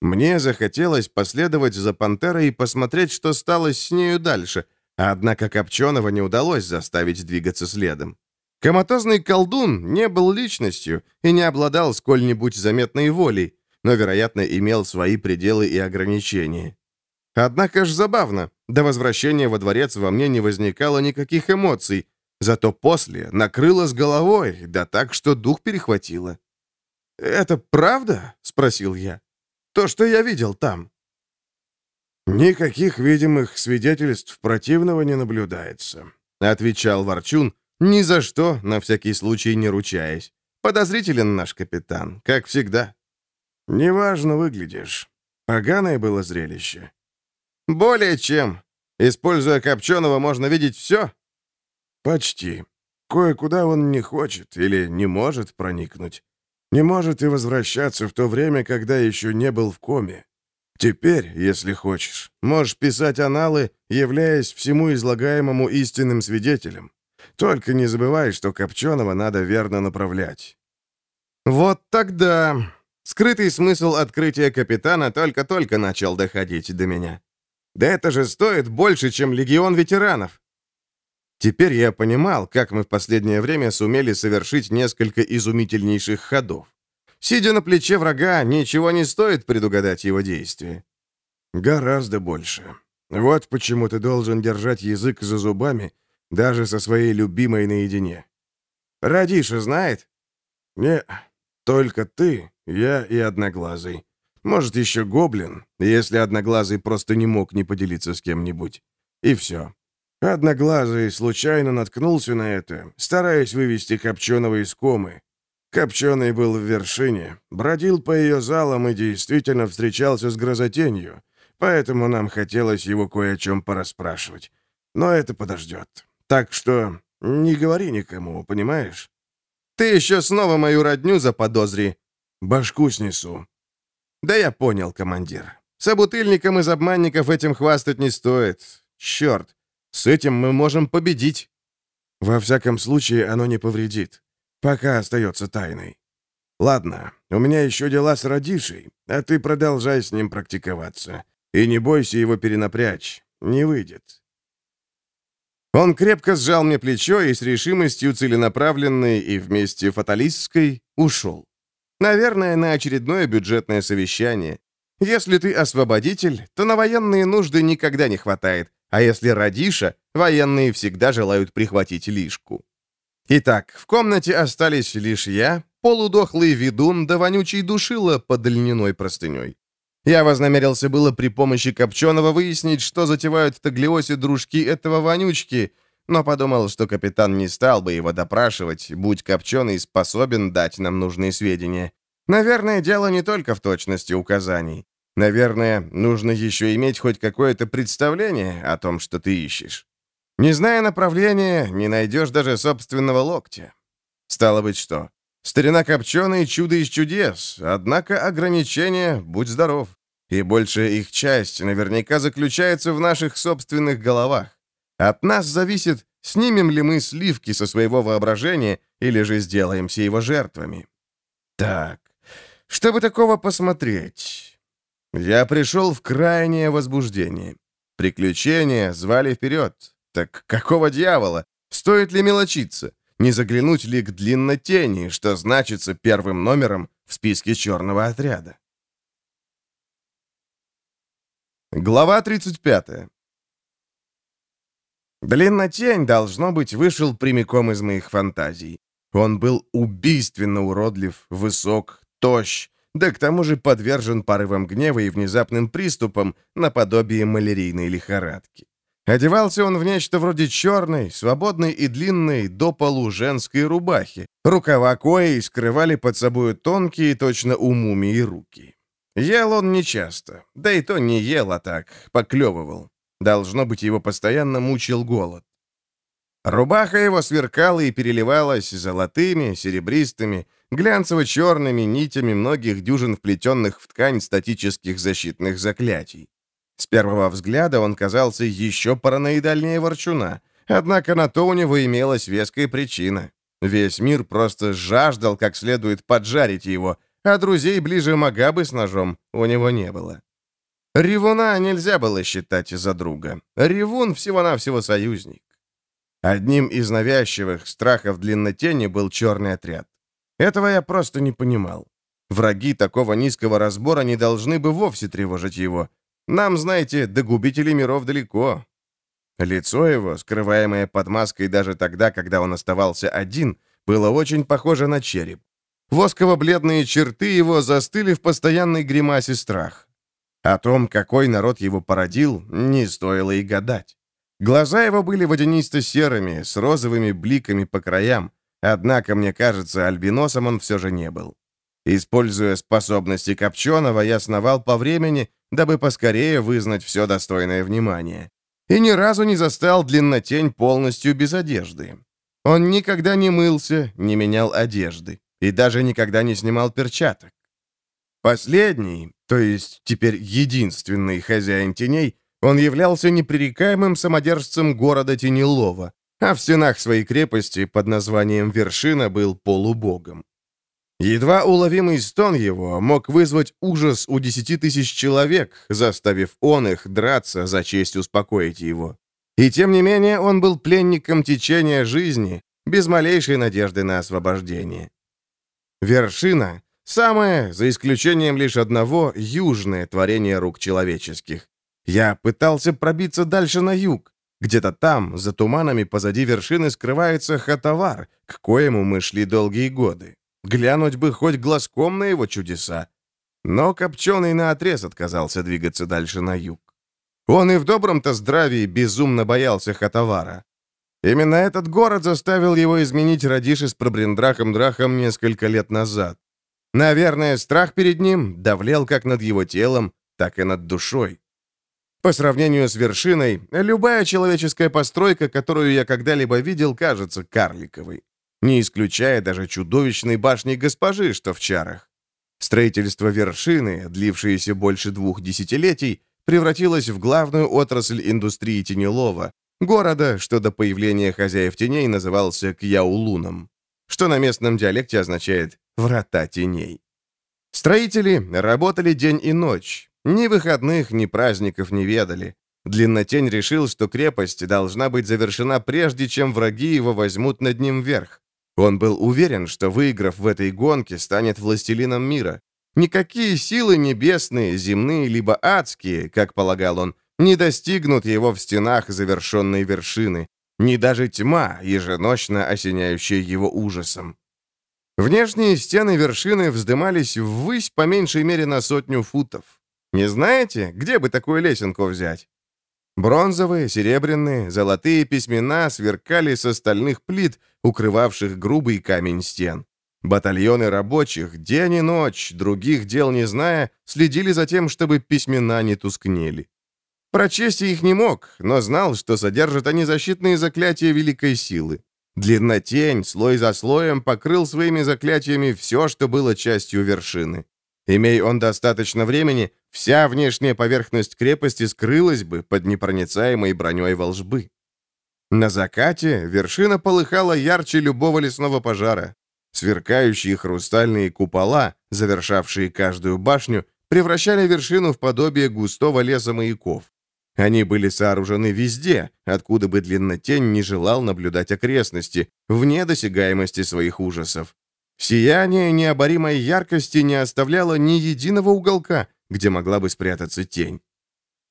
Мне захотелось последовать за пантерой и посмотреть, что стало с нею дальше, однако Копченого не удалось заставить двигаться следом. Коматозный колдун не был личностью и не обладал сколь-нибудь заметной волей, но, вероятно, имел свои пределы и ограничения. Однако ж забавно, до возвращения во дворец во мне не возникало никаких эмоций, Зато после накрыло с головой, да так, что дух перехватило. «Это правда?» — спросил я. «То, что я видел там». «Никаких видимых свидетельств противного не наблюдается», — отвечал Ворчун, ни за что, на всякий случай не ручаясь. «Подозрителен наш капитан, как всегда». «Неважно выглядишь. Поганое было зрелище». «Более чем. Используя Копченого, можно видеть все?» «Почти. Кое-куда он не хочет или не может проникнуть. Не может и возвращаться в то время, когда еще не был в коме. Теперь, если хочешь, можешь писать аналы, являясь всему излагаемому истинным свидетелем. Только не забывай, что Копченого надо верно направлять». «Вот тогда...» Скрытый смысл открытия капитана только-только начал доходить до меня. «Да это же стоит больше, чем легион ветеранов!» Теперь я понимал, как мы в последнее время сумели совершить несколько изумительнейших ходов. Сидя на плече врага, ничего не стоит предугадать его действия. Гораздо больше. Вот почему ты должен держать язык за зубами, даже со своей любимой наедине. Радиша знает? Не, только ты, я и Одноглазый. Может, еще Гоблин, если Одноглазый просто не мог не поделиться с кем-нибудь. И все. Одноглазый случайно наткнулся на это, стараясь вывести Копченого из комы. Копченый был в вершине, бродил по ее залам и действительно встречался с грозотенью, поэтому нам хотелось его кое о чем порасспрашивать. Но это подождет. Так что не говори никому, понимаешь? Ты еще снова мою родню заподозри. Башку снесу. Да я понял, командир. Собутыльникам из обманников этим хвастать не стоит. Черт, с этим мы можем победить. Во всяком случае, оно не повредит. Пока остается тайной. Ладно, у меня еще дела с Радишей, а ты продолжай с ним практиковаться. И не бойся его перенапрячь. Не выйдет. Он крепко сжал мне плечо и с решимостью целенаправленной и вместе фаталистской ушел. Наверное, на очередное бюджетное совещание. Если ты освободитель, то на военные нужды никогда не хватает, а если Радиша, военные всегда желают прихватить лишку. Итак, в комнате остались лишь я, полудохлый ведун да вонючий душила под льняной простыней. Я вознамерился было при помощи Копченого выяснить, что затевают в Таглиосе дружки этого вонючки, но подумал, что капитан не стал бы его допрашивать, будь Копченый способен дать нам нужные сведения. Наверное, дело не только в точности указаний. Наверное, нужно еще иметь хоть какое-то представление о том, что ты ищешь. Не зная направления, не найдешь даже собственного локтя. Стало быть, что? Старина Копченый — чудо из чудес, однако ограничения, будь здоров. И большая их часть наверняка заключается в наших собственных головах. От нас зависит, снимем ли мы сливки со своего воображения или же сделаемся его жертвами. Так, чтобы такого посмотреть... Я пришел в крайнее возбуждение. Приключения звали вперед. Так какого дьявола? Стоит ли мелочиться? Не заглянуть ли к длиннотени, что значится первым номером в списке черного отряда? Глава 35. Длиннотень, должно быть, вышел прямиком из моих фантазий. Он был убийственно уродлив, высок, тощ, да к тому же подвержен порывам гнева и внезапным приступам наподобие малярийной лихорадки. Одевался он в нечто вроде черной, свободной и длинной до полу женской рубахи, рукава коей скрывали под собой тонкие, точно у мумии, руки. Ел он нечасто, да и то не ел, а так, поклевывал. Должно быть, его постоянно мучил голод. Рубаха его сверкала и переливалась золотыми, серебристыми, глянцево-черными нитями многих дюжин вплетенных в ткань статических защитных заклятий. С первого взгляда он казался еще параноидальнее ворчуна, однако на то у него имелась веская причина. Весь мир просто жаждал как следует поджарить его, а друзей ближе Магабы с ножом у него не было. Ревуна нельзя было считать за друга. Ревун всего-навсего союзник. Одним из навязчивых страхов длиннотени был черный отряд. Этого я просто не понимал. Враги такого низкого разбора не должны бы вовсе тревожить его, нам, знаете, до губителей миров далеко. Лицо его, скрываемое под маской даже тогда, когда он оставался один, было очень похоже на череп. Восково-бледные черты его застыли в постоянной гримасе страх. О том, какой народ его породил, не стоило и гадать. Глаза его были водянисто-серыми, с розовыми бликами по краям, однако, мне кажется, альбиносом он все же не был. Используя способности Копченого, я сновал по времени, дабы поскорее вызнать все достойное внимания. И ни разу не застал длиннотень полностью без одежды. Он никогда не мылся, не менял одежды и даже никогда не снимал перчаток. Последний, то есть теперь единственный хозяин теней, он являлся непререкаемым самодержцем города Тенелова, а в стенах своей крепости под названием Вершина был полубогом. Едва уловимый стон его мог вызвать ужас у десяти тысяч человек, заставив он их драться за честь успокоить его. И тем не менее он был пленником течения жизни, без малейшей надежды на освобождение. Вершина — самое, за исключением лишь одного, южное творение рук человеческих. Я пытался пробиться дальше на юг. Где-то там, за туманами позади вершины, скрывается Хатавар, к коему мы шли долгие годы. Глянуть бы хоть глазком на его чудеса. Но Копченый наотрез отказался двигаться дальше на юг. Он и в добром-то здравии безумно боялся Хатавара. Именно этот город заставил его изменить Радиши с Пробриндрахом-Драхом несколько лет назад. Наверное, страх перед ним давлел как над его телом, так и над душой. По сравнению с вершиной, любая человеческая постройка, которую я когда-либо видел, кажется карликовой, не исключая даже чудовищной башни госпожи, что в чарах. Строительство вершины, длившееся больше двух десятилетий, превратилось в главную отрасль индустрии Тенелова, города, что до появления хозяев теней назывался Кьяулуном, что на местном диалекте означает «врата теней». Строители работали день и ночь, ни выходных, ни праздников не ведали. Длиннотень решил, что крепость должна быть завершена прежде, чем враги его возьмут над ним верх. Он был уверен, что, выиграв в этой гонке, станет властелином мира. Никакие силы небесные, земные, либо адские, как полагал он, не достигнут его в стенах завершенной вершины, ни даже тьма, еженочно осеняющая его ужасом. Внешние стены вершины вздымались ввысь по меньшей мере на сотню футов. Не знаете, где бы такую лесенку взять? Бронзовые, серебряные, золотые письмена сверкали со стальных плит, укрывавших грубый камень стен. Батальоны рабочих, день и ночь, других дел не зная, следили за тем, чтобы письмена не тускнели. Прочесть их не мог, но знал, что содержат они защитные заклятия великой силы. Длиннотень, слой за слоем, покрыл своими заклятиями все, что было частью вершины. Имей он достаточно времени, вся внешняя поверхность крепости скрылась бы под непроницаемой броней волжбы. На закате вершина полыхала ярче любого лесного пожара. Сверкающие хрустальные купола, завершавшие каждую башню, превращали вершину в подобие густого леса маяков. Они были сооружены везде, откуда бы длиннотень не желал наблюдать окрестности, вне досягаемости своих ужасов. Сияние необоримой яркости не оставляло ни единого уголка, где могла бы спрятаться тень.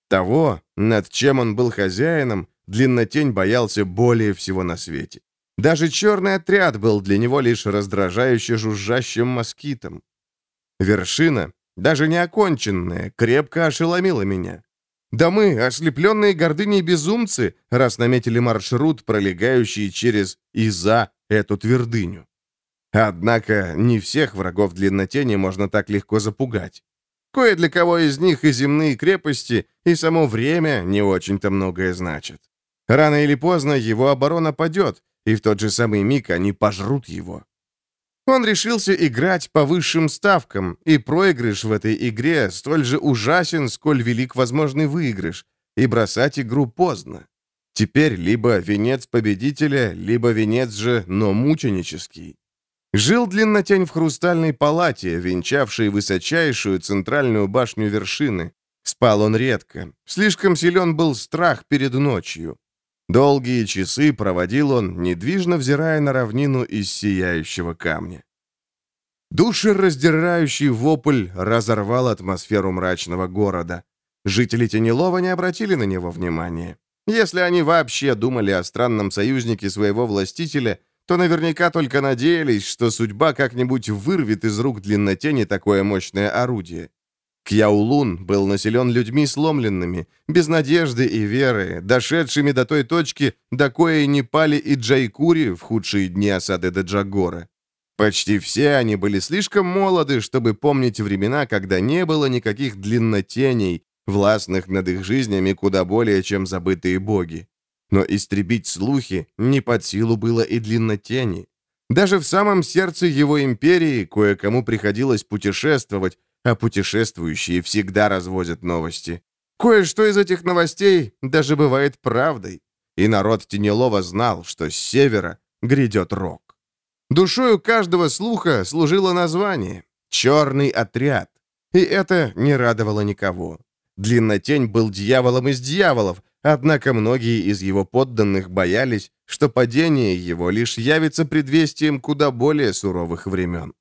Того, над чем он был хозяином, длиннотень боялся более всего на свете. Даже черный отряд был для него лишь раздражающе жужжащим москитом. Вершина, даже не оконченная, крепко ошеломила меня. Да мы, ослепленные гордыней безумцы, раз наметили маршрут, пролегающий через и за эту твердыню. Однако не всех врагов длиннотени можно так легко запугать. Кое для кого из них и земные крепости, и само время не очень-то многое значит. Рано или поздно его оборона падет, и в тот же самый миг они пожрут его. Он решился играть по высшим ставкам, и проигрыш в этой игре столь же ужасен, сколь велик возможный выигрыш, и бросать игру поздно. Теперь либо венец победителя, либо венец же, но мученический. Жил длиннотень в хрустальной палате, венчавшей высочайшую центральную башню вершины. Спал он редко. Слишком силен был страх перед ночью. Долгие часы проводил он, недвижно взирая на равнину из сияющего камня. Душераздирающий вопль разорвал атмосферу мрачного города. Жители Тенелова не обратили на него внимания. Если они вообще думали о странном союзнике своего властителя – то наверняка только надеялись, что судьба как-нибудь вырвет из рук длиннотени такое мощное орудие. Кьяулун был населен людьми сломленными, без надежды и веры, дошедшими до той точки, до коей не пали и Джайкури в худшие дни осады Даджагора. Почти все они были слишком молоды, чтобы помнить времена, когда не было никаких длиннотеней, властных над их жизнями куда более, чем забытые боги. Но истребить слухи не под силу было и длиннотени. Даже в самом сердце его империи кое-кому приходилось путешествовать, а путешествующие всегда развозят новости. Кое-что из этих новостей даже бывает правдой. И народ Тенелова знал, что с севера грядет рок. Душою каждого слуха служило название «Черный отряд». И это не радовало никого. Длиннотень был дьяволом из дьяволов, Однако многие из его подданных боялись, что падение его лишь явится предвестием куда более суровых времен.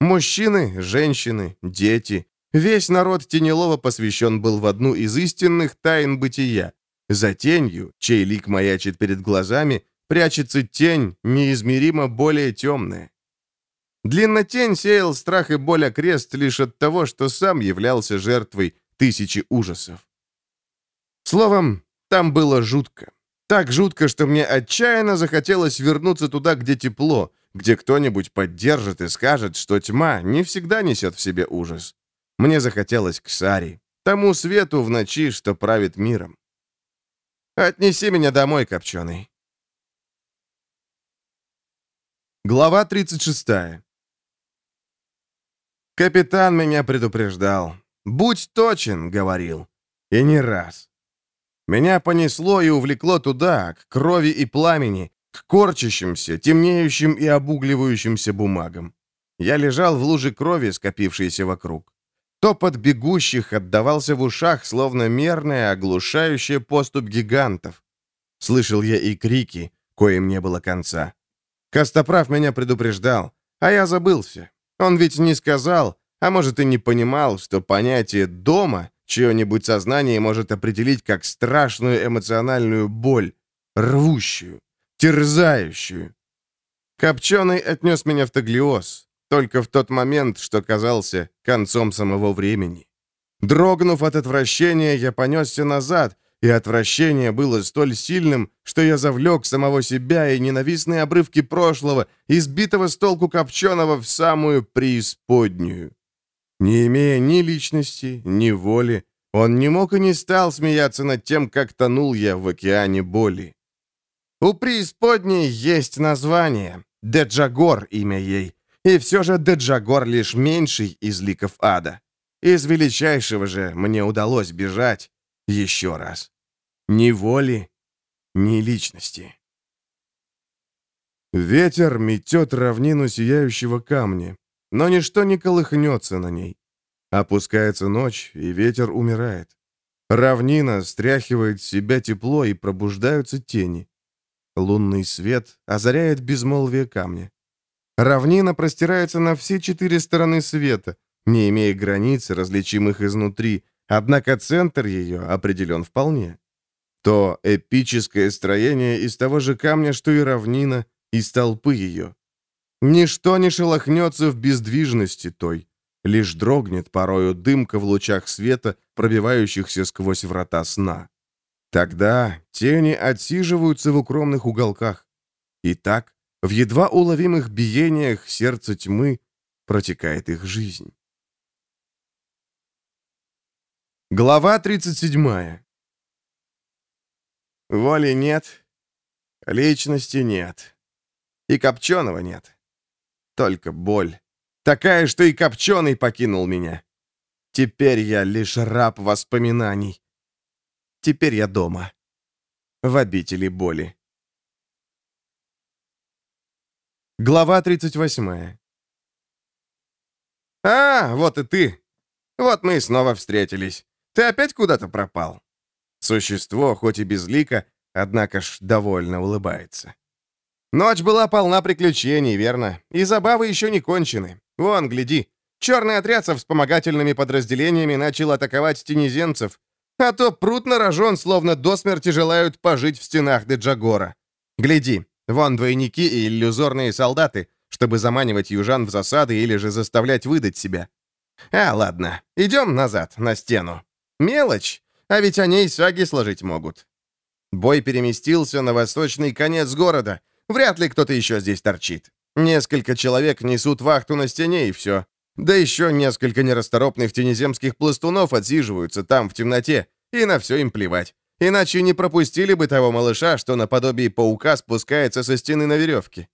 Мужчины, женщины, дети, весь народ Тенелова посвящен был в одну из истинных тайн бытия. За тенью, чей лик маячит перед глазами, прячется тень, неизмеримо более темная. Длиннотень сеял страх и боль окрест лишь от того, что сам являлся жертвой тысячи ужасов. Словом, там было жутко. Так жутко, что мне отчаянно захотелось вернуться туда, где тепло, где кто-нибудь поддержит и скажет, что тьма не всегда несет в себе ужас. Мне захотелось к Саре, тому свету в ночи, что правит миром. «Отнеси меня домой, Копченый». Глава 36. Капитан меня предупреждал. «Будь точен», — говорил. И не раз. Меня понесло и увлекло туда, к крови и пламени, к корчащимся, темнеющим и обугливающимся бумагам. Я лежал в луже крови, скопившейся вокруг. Топот бегущих отдавался в ушах, словно мерная, оглушающая поступ гигантов. Слышал я и крики, коим не было конца. Костоправ меня предупреждал, а я забылся. Он ведь не сказал, а может и не понимал, что понятие «дома» чье-нибудь сознание может определить как страшную эмоциональную боль, рвущую, терзающую. Копченый отнес меня в Таглиоз, только в тот момент, что казался концом самого времени. Дрогнув от отвращения, я понесся назад, и отвращение было столь сильным, что я завлек самого себя и ненавистные обрывки прошлого, избитого с толку копченого в самую преисподнюю. Не имея ни личности, ни воли, он не мог и не стал смеяться над тем, как тонул я в океане боли. У преисподней есть название, Деджагор имя ей, и все же Деджагор лишь меньший из ликов ада. Из величайшего же мне удалось бежать еще раз. Ни воли, ни личности. Ветер метет равнину сияющего камня, но ничто не колыхнется на ней. Опускается ночь, и ветер умирает. Равнина стряхивает с себя тепло, и пробуждаются тени. Лунный свет озаряет безмолвие камня. Равнина простирается на все четыре стороны света, не имея границ, различимых изнутри, однако центр ее определен вполне. То эпическое строение из того же камня, что и равнина, из толпы ее. Ничто не шелохнется в бездвижности той, лишь дрогнет порою дымка в лучах света, пробивающихся сквозь врата сна. Тогда тени отсиживаются в укромных уголках. И так, в едва уловимых биениях сердца тьмы протекает их жизнь. Глава 37 Воли нет, личности нет. И Копченого нет. Только боль. Такая, что и Копченый покинул меня. Теперь я лишь раб воспоминаний. Теперь я дома. В обители боли. Глава 38 «А, вот и ты. Вот мы снова встретились. Ты опять куда-то пропал?» Существо, хоть и безлико, однако ж довольно улыбается. Ночь была полна приключений, верно? И забавы еще не кончены. Вон, гляди. Черный отряд со вспомогательными подразделениями начал атаковать тенеземцев, а то пруд на рожон, словно до смерти желают пожить в стенах Деджагора. Гляди, вон двойники и иллюзорные солдаты, чтобы заманивать южан в засады или же заставлять выдать себя. А, ладно, идем назад, на стену. Мелочь, а ведь они и саги сложить могут. Бой переместился на восточный конец города. Вряд ли кто-то еще здесь торчит. Несколько человек несут вахту на стене, и все. Да еще несколько нерасторопных тенеземских пластунов отсиживаются там, в темноте, и на все им плевать. Иначе не пропустили бы того малыша, что наподобие паука спускается со стены на веревке.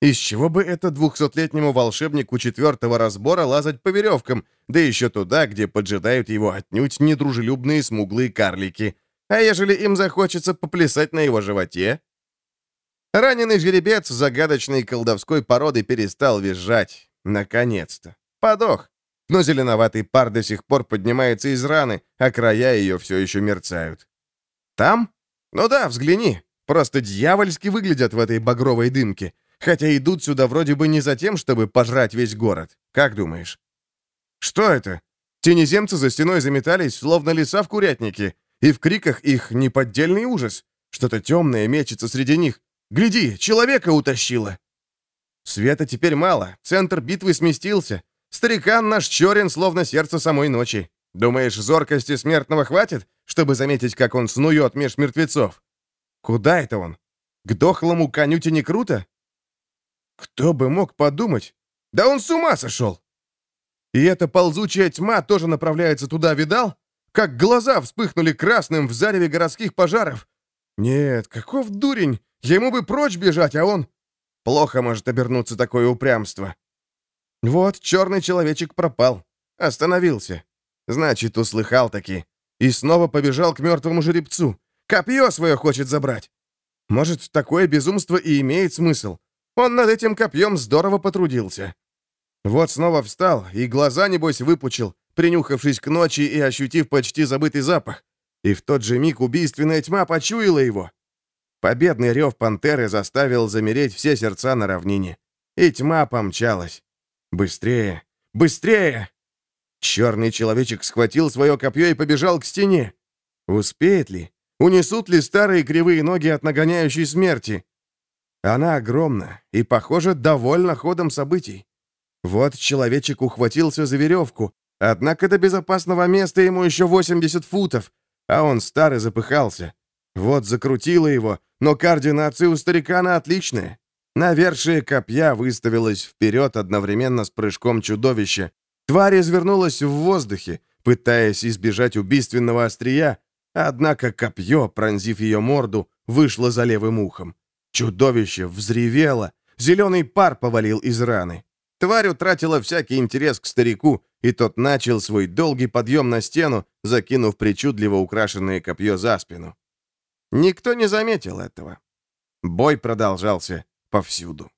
Из чего бы это двухсотлетнему волшебнику четвертого разбора лазать по веревкам, да еще туда, где поджидают его отнюдь недружелюбные смуглые карлики? А ежели им захочется поплясать на его животе? Раненый жеребец загадочной колдовской породы перестал визжать. Наконец-то. Подох. Но зеленоватый пар до сих пор поднимается из раны, а края ее все еще мерцают. Там? Ну да, взгляни. Просто дьявольски выглядят в этой багровой дымке. Хотя идут сюда вроде бы не за тем, чтобы пожрать весь город. Как думаешь? Что это? Тенеземцы за стеной заметались, словно леса в курятнике, и в криках их неподдельный ужас. Что-то темное мечется среди них. Гляди, человека утащило. Света теперь мало, центр битвы сместился. Старикан наш черен, словно сердце самой ночи. Думаешь, зоркости смертного хватит, чтобы заметить, как он снует меж мертвецов? Куда это он? К дохлому коню не круто? Кто бы мог подумать? Да он с ума сошел! И эта ползучая тьма тоже направляется туда, видал? Как глаза вспыхнули красным в зареве городских пожаров. Нет, каков дурень! Ему бы прочь бежать, а он... Плохо может обернуться такое упрямство. Вот, черный человечек пропал. Остановился. Значит, услыхал таки. И снова побежал к мертвому жеребцу. Копье свое хочет забрать. Может, такое безумство и имеет смысл. Он над этим копьем здорово потрудился. Вот снова встал, и глаза, небось, выпучил, принюхавшись к ночи и ощутив почти забытый запах. И в тот же миг убийственная тьма почуяла его. Победный рев пантеры заставил замереть все сердца на равнине. И тьма помчалась. Быстрее! Быстрее! Черный человечек схватил свое копье и побежал к стене. Успеет ли? Унесут ли старые кривые ноги от нагоняющей смерти? Она огромна и, похоже, довольна ходом событий. Вот человечек ухватился за веревку, однако до безопасного места ему еще 80 футов, а он старый запыхался. Вот закрутило его, но координация у старикана отличная. Навершие копья выставилось вперед одновременно с прыжком чудовища. Тварь извернулась в воздухе, пытаясь избежать убийственного острия, однако копье, пронзив ее морду, вышло за левым ухом. Чудовище взревело, зеленый пар повалил из раны. Тварь утратила всякий интерес к старику, и тот начал свой долгий подъем на стену, закинув причудливо украшенное копье за спину. Никто не заметил этого. Бой продолжался повсюду.